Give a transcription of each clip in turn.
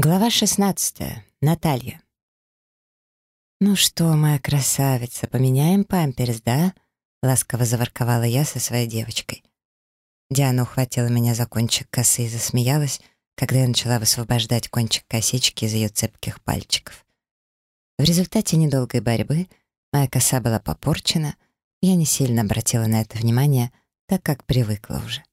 Глава 16. Наталья. «Ну что, моя красавица, поменяем памперс, да?» — ласково заворковала я со своей девочкой. Диана ухватила меня за кончик косы и засмеялась, когда я начала высвобождать кончик косички из ее цепких пальчиков. В результате недолгой борьбы моя коса была попорчена, я не сильно обратила на это внимание, так как привыкла уже.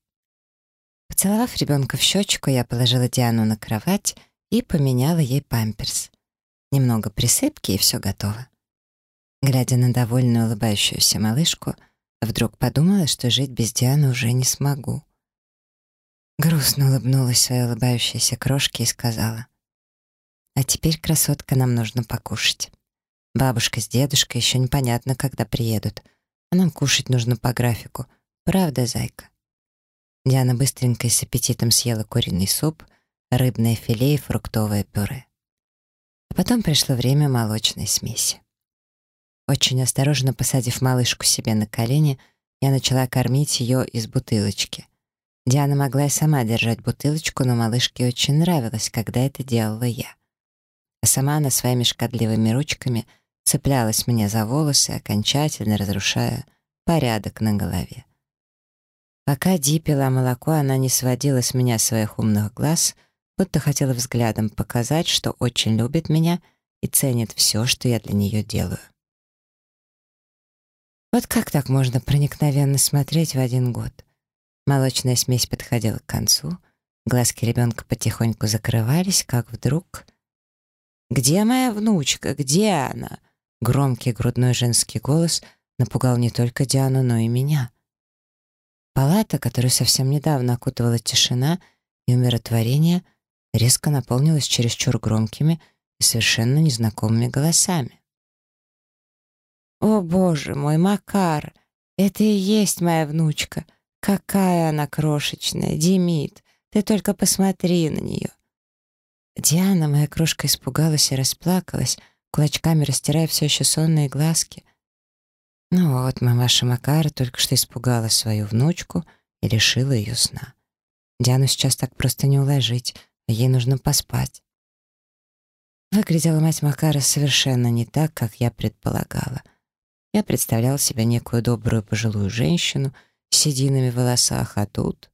Поцеловав ребенка в щечку, я положила Диану на кровать и поменяла ей памперс. Немного присыпки, и все готово. Глядя на довольно улыбающуюся малышку, вдруг подумала, что жить без Дианы уже не смогу. Грустно улыбнулась своей улыбающейся крошке и сказала, «А теперь, красотка, нам нужно покушать. Бабушка с дедушкой еще непонятно, когда приедут, а нам кушать нужно по графику. Правда, зайка?» Диана быстренько и с аппетитом съела куриный суп — рыбное филе и фруктовое пюре. А потом пришло время молочной смеси. Очень осторожно посадив малышку себе на колени, я начала кормить ее из бутылочки. Диана могла и сама держать бутылочку, но малышке очень нравилось, когда это делала я. А сама она своими шкодливыми ручками цеплялась мне за волосы, окончательно разрушая порядок на голове. Пока Ди пила молоко, она не сводила с меня своих умных глаз будто хотела взглядом показать, что очень любит меня и ценит все, что я для нее делаю. Вот как так можно проникновенно смотреть в один год? Молочная смесь подходила к концу, глазки ребенка потихоньку закрывались, как вдруг... «Где моя внучка? Где она?» Громкий грудной женский голос напугал не только Диану, но и меня. Палата, которую совсем недавно окутывала тишина и умиротворение, резко наполнилась чересчур громкими и совершенно незнакомыми голосами. «О, боже мой, Макар! Это и есть моя внучка! Какая она крошечная! Демид, ты только посмотри на нее!» Диана, моя крошка, испугалась и расплакалась, кулачками растирая все еще сонные глазки. Ну вот, мамаша Макара только что испугала свою внучку и лишила ее сна. Диану сейчас так просто не уложить, Ей нужно поспать. Выглядела мать Макара совершенно не так, как я предполагала. Я представлял себя некую добрую пожилую женщину с сединами в волосах, а тут...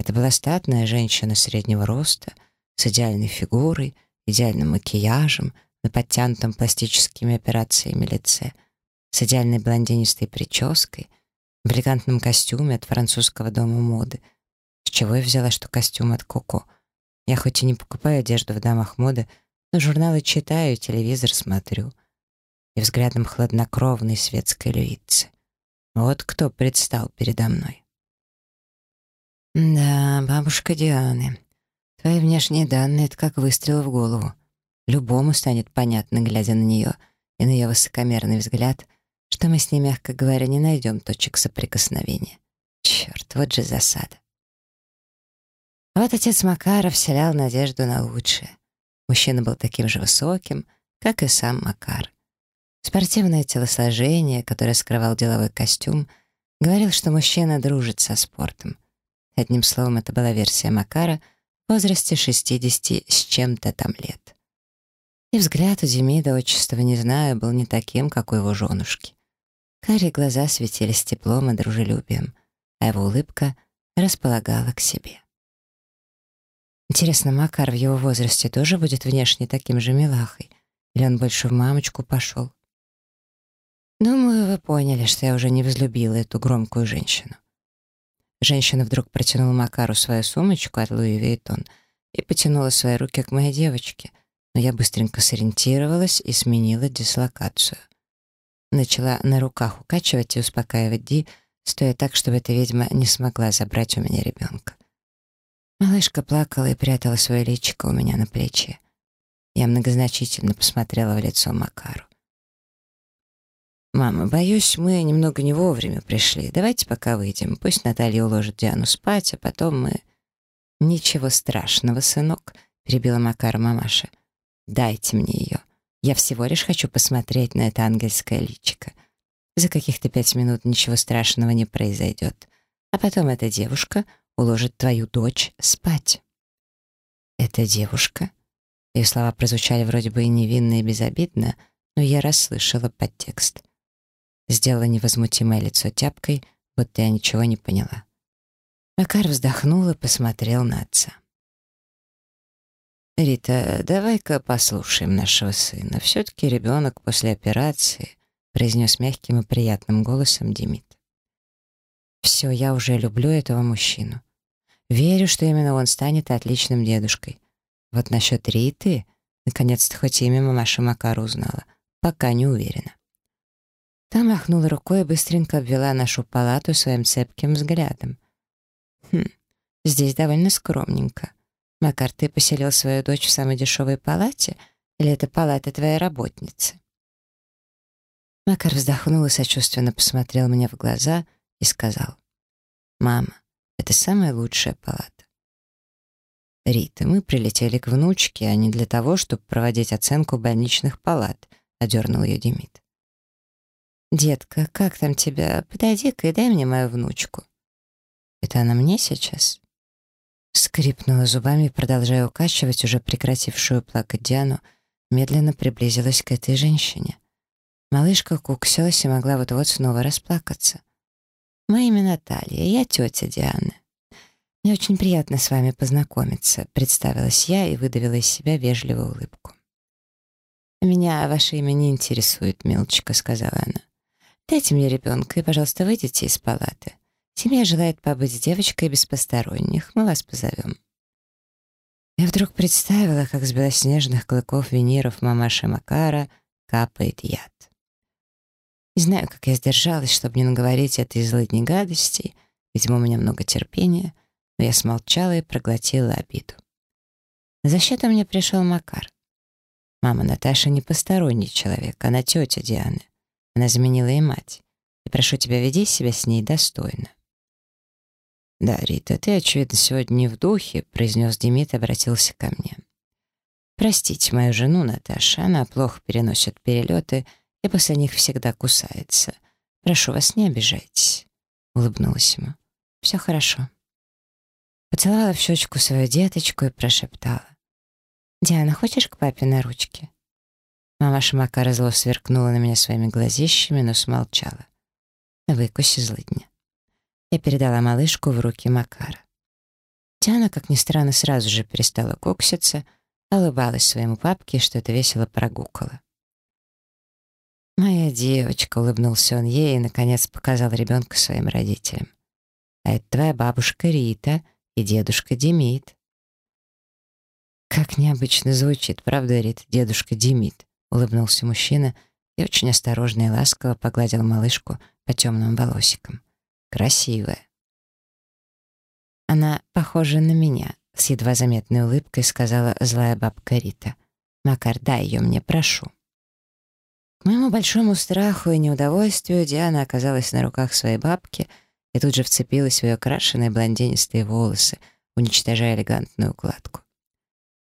Это была статная женщина среднего роста, с идеальной фигурой, идеальным макияжем, на подтянутом пластическими операциями лице, с идеальной блондинистой прической, в элегантном костюме от французского дома моды. С чего я взяла, что костюм от Коко — я хоть и не покупаю одежду в домах моды, но журналы читаю, телевизор смотрю. И взглядом хладнокровной светской львицы. Вот кто предстал передо мной. Да, бабушка Дианы. Твои внешние данные — это как выстрел в голову. Любому станет понятно, глядя на нее и на ее высокомерный взгляд, что мы с ней, мягко говоря, не найдем точек соприкосновения. Черт, вот же засада. Вот отец Макара вселял надежду на лучшее. Мужчина был таким же высоким, как и сам Макар. Спортивное телосложение, которое скрывал деловой костюм, говорил, что мужчина дружит со спортом. Одним словом, это была версия Макара в возрасте 60 с чем-то там лет. И взгляд у Демида, отчества не знаю, был не таким, как у его женушки. Карие глаза светились теплом и дружелюбием, а его улыбка располагала к себе. Интересно, Макар в его возрасте тоже будет внешне таким же милахой? Или он больше в мамочку пошел? Думаю, вы поняли, что я уже не взлюбила эту громкую женщину. Женщина вдруг протянула Макару свою сумочку от Луи Вейтон и потянула свои руки к моей девочке, но я быстренько сориентировалась и сменила дислокацию. Начала на руках укачивать и успокаивать Ди, стоя так, чтобы эта ведьма не смогла забрать у меня ребенка. Малышка плакала и прятала свое личико у меня на плече. Я многозначительно посмотрела в лицо Макару. «Мама, боюсь, мы немного не вовремя пришли. Давайте пока выйдем. Пусть Наталья уложит Диану спать, а потом мы...» «Ничего страшного, сынок», — перебила Макара мамаша. «Дайте мне ее. Я всего лишь хочу посмотреть на это ангельское личико. За каких-то пять минут ничего страшного не произойдет. А потом эта девушка уложит твою дочь спать. Эта девушка? Ее слова прозвучали вроде бы и невинно, и безобидно, но я расслышала подтекст. Сделала невозмутимое лицо тяпкой, будто я ничего не поняла. Макар вздохнул и посмотрел на отца. «Рита, давай-ка послушаем нашего сына. Все-таки ребенок после операции», произнес мягким и приятным голосом Демид. «Все, я уже люблю этого мужчину. Верю, что именно он станет отличным дедушкой. Вот насчет Риты, наконец-то хоть имя мамаша Макара узнала, пока не уверена». Та махнула рукой и быстренько обвела нашу палату своим цепким взглядом. «Хм, здесь довольно скромненько. Макар, ты поселил свою дочь в самой дешевой палате, или это палата твоей работницы?» Макар вздохнул и сочувственно посмотрел мне в глаза и сказал, «Мама, это самая лучшая палата». «Рита, мы прилетели к внучке, а не для того, чтобы проводить оценку больничных палат», — одернул ее Демид. «Детка, как там тебя? Подойди-ка и дай мне мою внучку». «Это она мне сейчас?» Скрипнула зубами, продолжая укачивать уже прекратившую плакать Диану, медленно приблизилась к этой женщине. Малышка куксилась и могла вот-вот снова расплакаться. «Мое имя Наталья, я тетя Дианы. Мне очень приятно с вами познакомиться», — представилась я и выдавила из себя вежливую улыбку. «Меня ваше имя не интересует, милочка», — сказала она. «Дайте мне ребенка и, пожалуйста, выйдите из палаты. Семья желает побыть с девочкой без посторонних. Мы вас позовем». Я вдруг представила, как с белоснежных клыков виниров мамаши Макара капает яд. Не знаю, как я сдержалась, чтобы не наговорить этой злыдней гадости. Видимо, у меня много терпения, но я смолчала и проглотила обиду. На защиту мне пришел Макар. Мама Наташа не посторонний человек, она тетя Дианы. Она заменила ей мать. И прошу тебя, веди себя с ней достойно. «Да, Рита, ты, очевидно, сегодня не в духе», — произнес Демид и обратился ко мне. «Простите мою жену, Наташа, она плохо переносит перелеты и после них всегда кусается. Прошу вас, не обижайтесь», — улыбнулась ему. «Все хорошо». Поцеловала в щечку свою деточку и прошептала. «Диана, хочешь к папе на ручки?» Мамаша Макара зло сверкнула на меня своими глазищами, но смолчала. «Выкуси злыдня». Я передала малышку в руки Макара. Диана, как ни странно, сразу же перестала кокситься, улыбалась своему папке, что это весело прогукала. «Моя девочка», — улыбнулся он ей и, наконец, показал ребенка своим родителям. «А это твоя бабушка Рита и дедушка Демид». «Как необычно звучит, правда, Рита, дедушка Демид?» — улыбнулся мужчина и очень осторожно и ласково погладил малышку по темным волосикам. Красивая. Она похожа на меня, с едва заметной улыбкой сказала злая бабка Рита. Макар, дай ее мне, прошу. К моему большому страху и неудовольствию Диана оказалась на руках своей бабки и тут же вцепилась в ее крашеные блондинистые волосы, уничтожая элегантную укладку.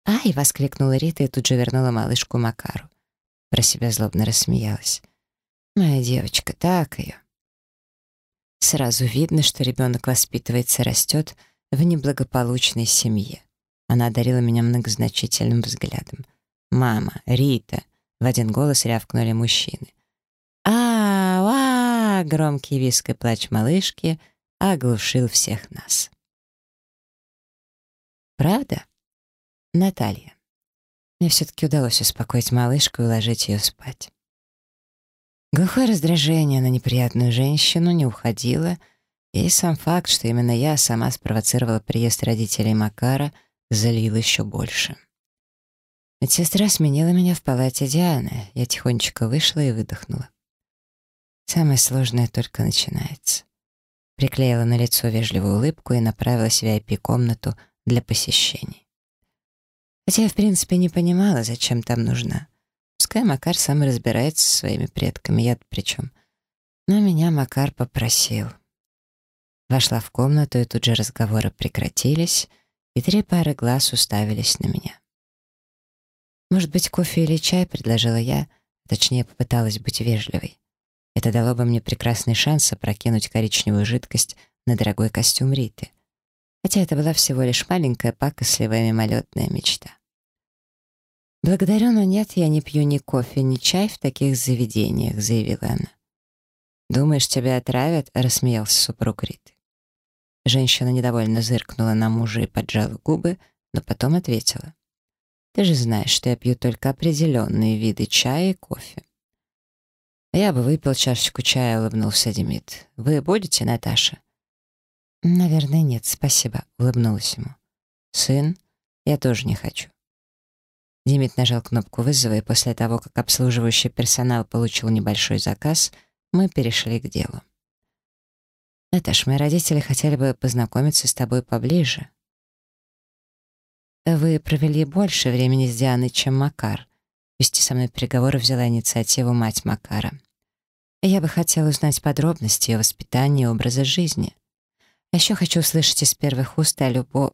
«Ай!» — воскликнула Рита и тут же вернула малышку Макару. Про себя злобно рассмеялась. «Моя девочка, так ее». Сразу видно, что ребенок воспитывается, растет в неблагополучной семье. Она одарила меня многозначительным взглядом. «Мама, Рита!» — в один голос рявкнули мужчины. а а громкий виск и плач малышки оглушил всех нас. «Правда?» «Наталья. Мне все-таки удалось успокоить малышку и уложить ее спать. Глухое раздражение на неприятную женщину не уходило, и сам факт, что именно я сама спровоцировала приезд родителей Макара, залил еще больше. Медсестра сменила меня в палате Дианы. Я тихонечко вышла и выдохнула. Самое сложное только начинается. Приклеила на лицо вежливую улыбку и направилась в VIP-комнату для посещений. Хотя я, в принципе, не понимала, зачем там нужна. Пускай Макар сам разбирается со своими предками, я при чем. Но меня Макар попросил. Вошла в комнату, и тут же разговоры прекратились, и три пары глаз уставились на меня. «Может быть, кофе или чай?» — предложила я, точнее, попыталась быть вежливой. Это дало бы мне прекрасный шанс опрокинуть коричневую жидкость на дорогой костюм Риты. Хотя это была всего лишь маленькая пакостливая мимолетная мечта. «Благодарю, но нет, я не пью ни кофе, ни чай в таких заведениях», — заявила она. «Думаешь, тебя отравят?» — рассмеялся супруг Риты. Женщина недовольно зыркнула на мужа и поджала губы, но потом ответила. «Ты же знаешь, что я пью только определенные виды чая и кофе». «Я бы выпил чашечку чая», — улыбнулся Демид. «Вы будете, Наташа?» «Наверное, нет, спасибо», — улыбнулась ему. «Сын? Я тоже не хочу». Демид нажал кнопку вызова, и после того, как обслуживающий персонал получил небольшой заказ, мы перешли к делу. «Наташ, мои родители хотели бы познакомиться с тобой поближе». «Вы провели больше времени с Дианой, чем Макар». Вести со мной переговоры взяла инициативу мать Макара. «Я бы хотела узнать подробности о воспитании и образа жизни. А еще хочу услышать из первых уст о любо...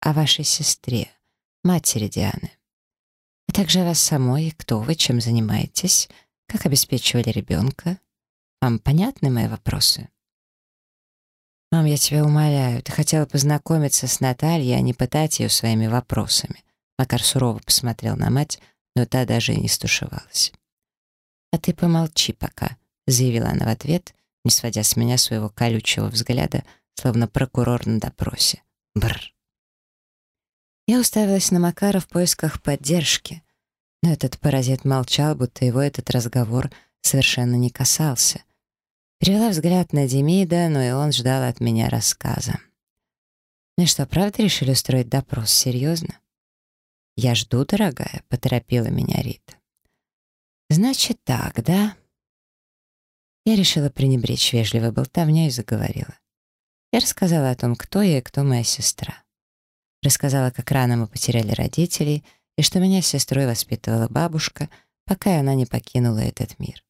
о вашей сестре, матери Дианы. А также о вас самой, кто вы, чем занимаетесь, как обеспечивали ребенка. Вам понятны мои вопросы?» «Мам, я тебя умоляю, ты хотела познакомиться с Натальей, а не пытать ее своими вопросами». Макар сурово посмотрел на мать, но та даже и не стушевалась. «А ты помолчи пока», — заявила она в ответ, не сводя с меня своего колючего взгляда, словно прокурор на допросе. Бррр. Я уставилась на Макара в поисках поддержки, но этот паразит молчал, будто его этот разговор совершенно не касался — Перевела взгляд на Демида, но и он ждал от меня рассказа. «Ну что, правда решили устроить допрос? Серьезно?» «Я жду, дорогая», — поторопила меня Рита. «Значит так, да?» Я решила пренебречь вежливой болтовней и заговорила. Я рассказала о том, кто я и кто моя сестра. Рассказала, как рано мы потеряли родителей и что меня сестрой воспитывала бабушка, пока она не покинула этот мир.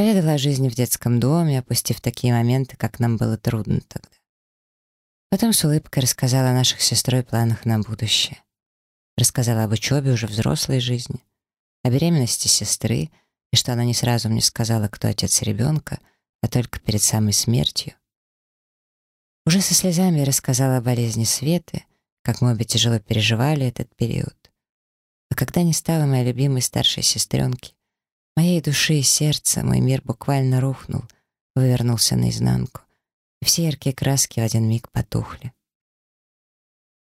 Поведала о жизни в детском доме, опустив такие моменты, как нам было трудно тогда. Потом с улыбкой рассказала о наших сестрой планах на будущее. Рассказала об учебе уже взрослой жизни, о беременности сестры и что она не сразу мне сказала, кто отец ребенка, а только перед самой смертью. Уже со слезами рассказала о болезни Светы, как мы обе тяжело переживали этот период. А когда не стало моей любимой старшей сестренки, Моей души и сердца мой мир буквально рухнул, вывернулся наизнанку, и все яркие краски в один миг потухли.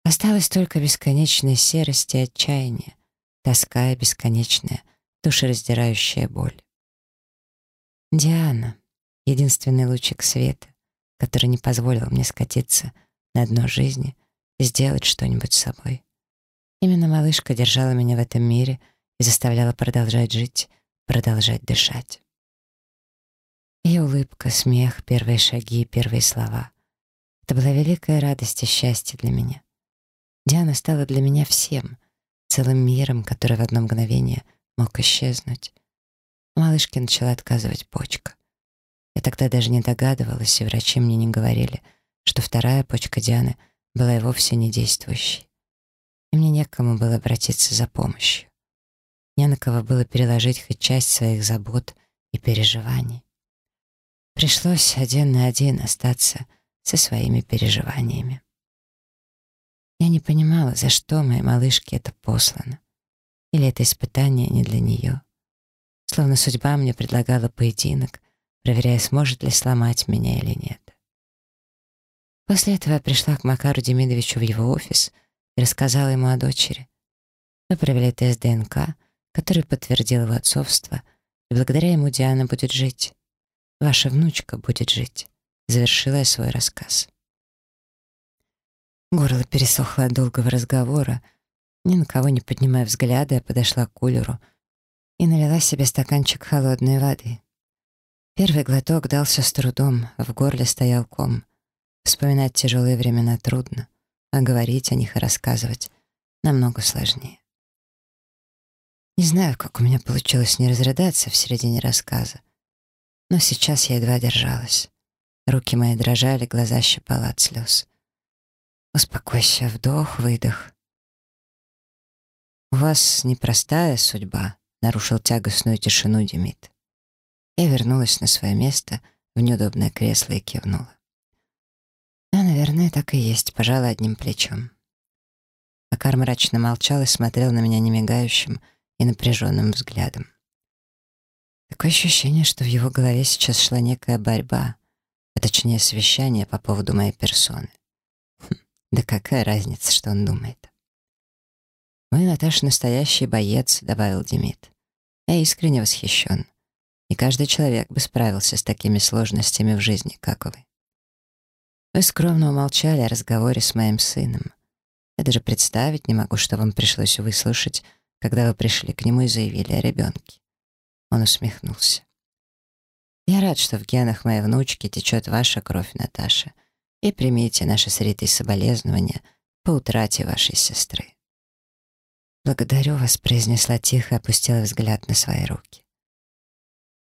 Осталась только бесконечная серость и отчаяние, тоска и бесконечная, душераздирающая боль. Диана — единственный лучик света, который не позволил мне скатиться на дно жизни и сделать что-нибудь с собой. Именно малышка держала меня в этом мире и заставляла продолжать жить, продолжать дышать. Ее улыбка, смех, первые шаги, первые слова. Это была великая радость и счастье для меня. Диана стала для меня всем, целым миром, который в одно мгновение мог исчезнуть. малышке начала отказывать почка. Я тогда даже не догадывалась, и врачи мне не говорили, что вторая почка Дианы была и вовсе не действующей. И мне некому было обратиться за помощью. Не на кого было переложить хоть часть своих забот и переживаний. Пришлось один на один остаться со своими переживаниями. Я не понимала, за что моей малышке это послано. Или это испытание не для нее. Словно судьба мне предлагала поединок, проверяя, сможет ли сломать меня или нет. После этого я пришла к Макару Демидовичу в его офис и рассказала ему о дочери. Мы провели тест ДНК — который подтвердил его отцовство, и благодаря ему Диана будет жить. Ваша внучка будет жить. Завершила я свой рассказ. Горло пересохло от долгого разговора. Ни на кого не поднимая взгляда, я подошла к кулеру и налила себе стаканчик холодной воды. Первый глоток дался с трудом, в горле стоял ком. Вспоминать тяжелые времена трудно, а говорить о них и рассказывать намного сложнее. Не знаю, как у меня получилось не разрыдаться в середине рассказа, но сейчас я едва держалась. Руки мои дрожали, глаза щипало от слез. Успокойся, вдох, выдох. «У вас непростая судьба», — нарушил тягостную тишину Демид. Я вернулась на свое место в неудобное кресло и кивнула. «Да, наверное, так и есть», — пожала одним плечом. Макар мрачно молчал и смотрел на меня немигающим и напряженным взглядом. Такое ощущение, что в его голове сейчас шла некая борьба, а точнее совещание по поводу моей персоны. Хм, да какая разница, что он думает? «Вы, Наташа, настоящий боец», — добавил Демид. «Я искренне восхищен. И каждый человек бы справился с такими сложностями в жизни, как вы. Вы скромно умолчали о разговоре с моим сыном. Я даже представить не могу, что вам пришлось выслушать, когда вы пришли к нему и заявили о ребенке. Он усмехнулся. Я рад, что в генах моей внучки течет ваша кровь, Наташа, и примите наши с соболезнования по утрате вашей сестры. «Благодарю вас», — произнесла тихо опустила взгляд на свои руки.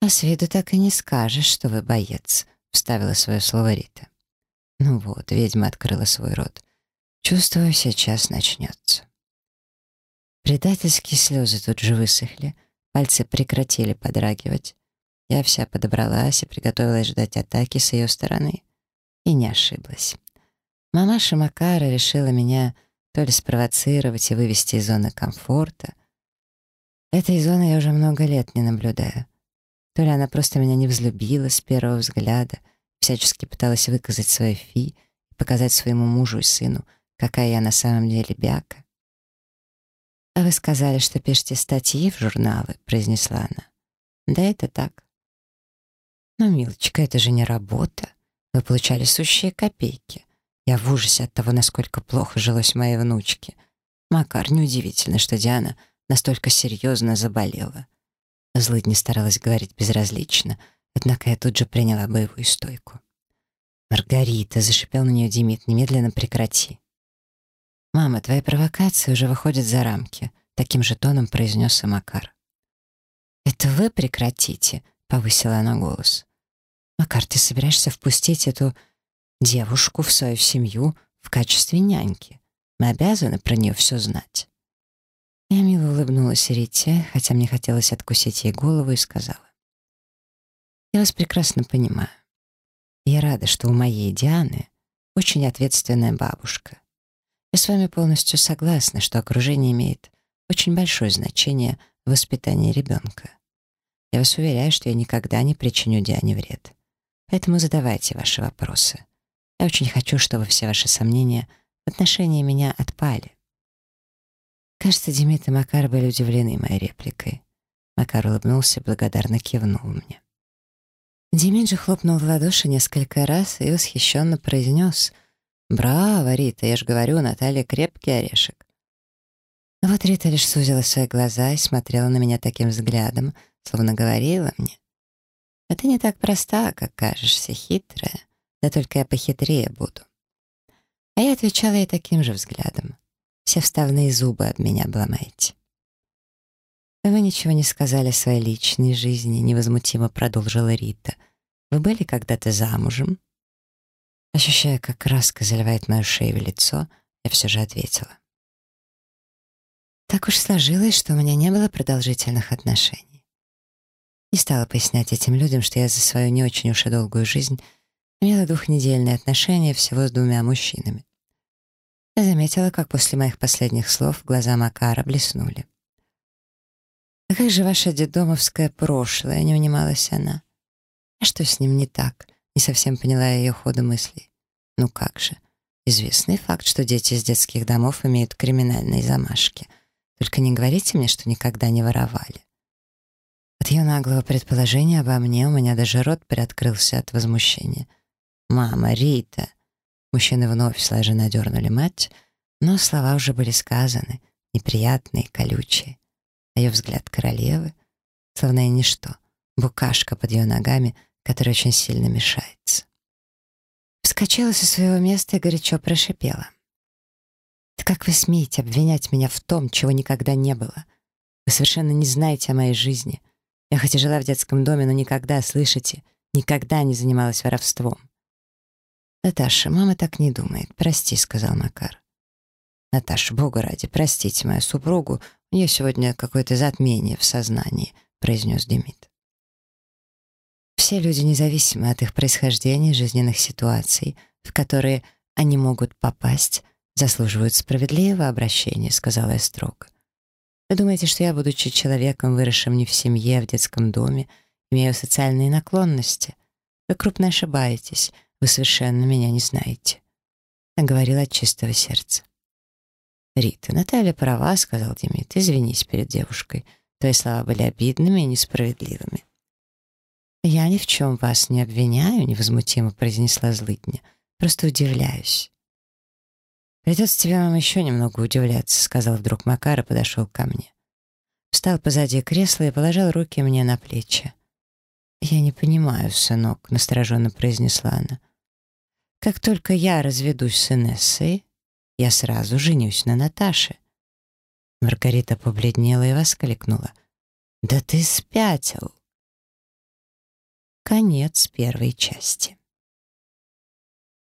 «А с виду так и не скажешь, что вы боец», — вставила свое слово Рита. Ну вот, ведьма открыла свой рот. Чувствую, сейчас начнется. Предательские слезы тут же высохли, пальцы прекратили подрагивать. Я вся подобралась и приготовилась ждать атаки с ее стороны. И не ошиблась. Мамаша Макара решила меня то ли спровоцировать и вывести из зоны комфорта. Этой зоны я уже много лет не наблюдаю. То ли она просто меня не взлюбила с первого взгляда, всячески пыталась выказать свою фи, показать своему мужу и сыну, какая я на самом деле бяка. «А вы сказали, что пишете статьи в журналы», — произнесла она. «Да это так». «Но, милочка, это же не работа. Вы получали сущие копейки. Я в ужасе от того, насколько плохо жилось моей внучке. Макар, неудивительно, что Диана настолько серьезно заболела. Злыдня старалась говорить безразлично, однако я тут же приняла боевую стойку. «Маргарита!» — зашипел на нее Демид. «Немедленно прекрати!» «Мама, твои провокации уже выходят за рамки», — таким же тоном произнес и Макар. «Это вы прекратите», — повысила она голос. «Макар, ты собираешься впустить эту девушку в свою семью в качестве няньки. Мы обязаны про нее все знать». Я мило улыбнулась Рите, хотя мне хотелось откусить ей голову, и сказала. «Я вас прекрасно понимаю. Я рада, что у моей Дианы очень ответственная бабушка. Я с вами полностью согласна, что окружение имеет очень большое значение в воспитании ребенка. Я вас уверяю, что я никогда не причиню Диане вред. Поэтому задавайте ваши вопросы. Я очень хочу, чтобы все ваши сомнения в отношении меня отпали. Кажется, Демид и Макар были удивлены моей репликой. Макар улыбнулся и благодарно кивнул мне. Демид же хлопнул в ладоши несколько раз и восхищенно произнес «Браво, Рита, я же говорю, Наталья крепкий орешек». Вот Рита лишь сузила свои глаза и смотрела на меня таким взглядом, словно говорила мне «А ты не так проста, как кажешься, хитрая, да только я похитрее буду». А я отвечала ей таким же взглядом все вставные зубы об меня обломаете. «Вы ничего не сказали о своей личной жизни», — невозмутимо продолжила Рита. «Вы были когда-то замужем?» Ощущая, как краска заливает мою шею и лицо, я все же ответила. Так уж сложилось, что у меня не было продолжительных отношений. Не стала пояснять этим людям, что я за свою не очень уж и долгую жизнь имела двухнедельные отношения всего с двумя мужчинами. Я заметила, как после моих последних слов глаза Макара блеснули. «А как же ваше дедомовское прошлое?» — не унималась она. «А что с ним не так?» — не совсем поняла я ее хода мыслей. «Ну как же. Известный факт, что дети из детских домов имеют криминальные замашки. Только не говорите мне, что никогда не воровали». От ее наглого предположения обо мне у меня даже рот приоткрылся от возмущения. «Мама, Рита!» Мужчины вновь сложенно дернули мать, но слова уже были сказаны, неприятные, колючие. А ее взгляд королевы, словно и ничто, букашка под ее ногами, которая очень сильно мешается. Вскочила со своего места и горячо прошипела. «Да как вы смеете обвинять меня в том, чего никогда не было? Вы совершенно не знаете о моей жизни. Я хоть и жила в детском доме, но никогда, слышите, никогда не занималась воровством. «Наташа, мама так не думает. Прости», — сказал Макар. «Наташа, бога ради, простите мою супругу. У нее сегодня какое-то затмение в сознании», — произнес Демид. Все люди, независимо от их происхождения, жизненных ситуаций, в которые они могут попасть, заслуживают справедливого обращения», — сказала я строго. «Вы думаете, что я, будучи человеком, выросшим не в семье, а в детском доме, имею социальные наклонности? Вы крупно ошибаетесь, вы совершенно меня не знаете». Я говорила от чистого сердца. «Рита, Наталья права», — сказал Демид. «Извинись перед девушкой. Твои слова были обидными и несправедливыми». «Я ни в чем вас не обвиняю», — невозмутимо произнесла злыдня. «Просто удивляюсь». «Придется тебе вам еще немного удивляться», — сказал вдруг Макар и подошел ко мне. Встал позади кресла и положил руки мне на плечи. «Я не понимаю, сынок», — настороженно произнесла она. «Как только я разведусь с Инессой, я сразу женюсь на Наташе». Маргарита побледнела и воскликнула. «Да ты спятил!» Конец первой части.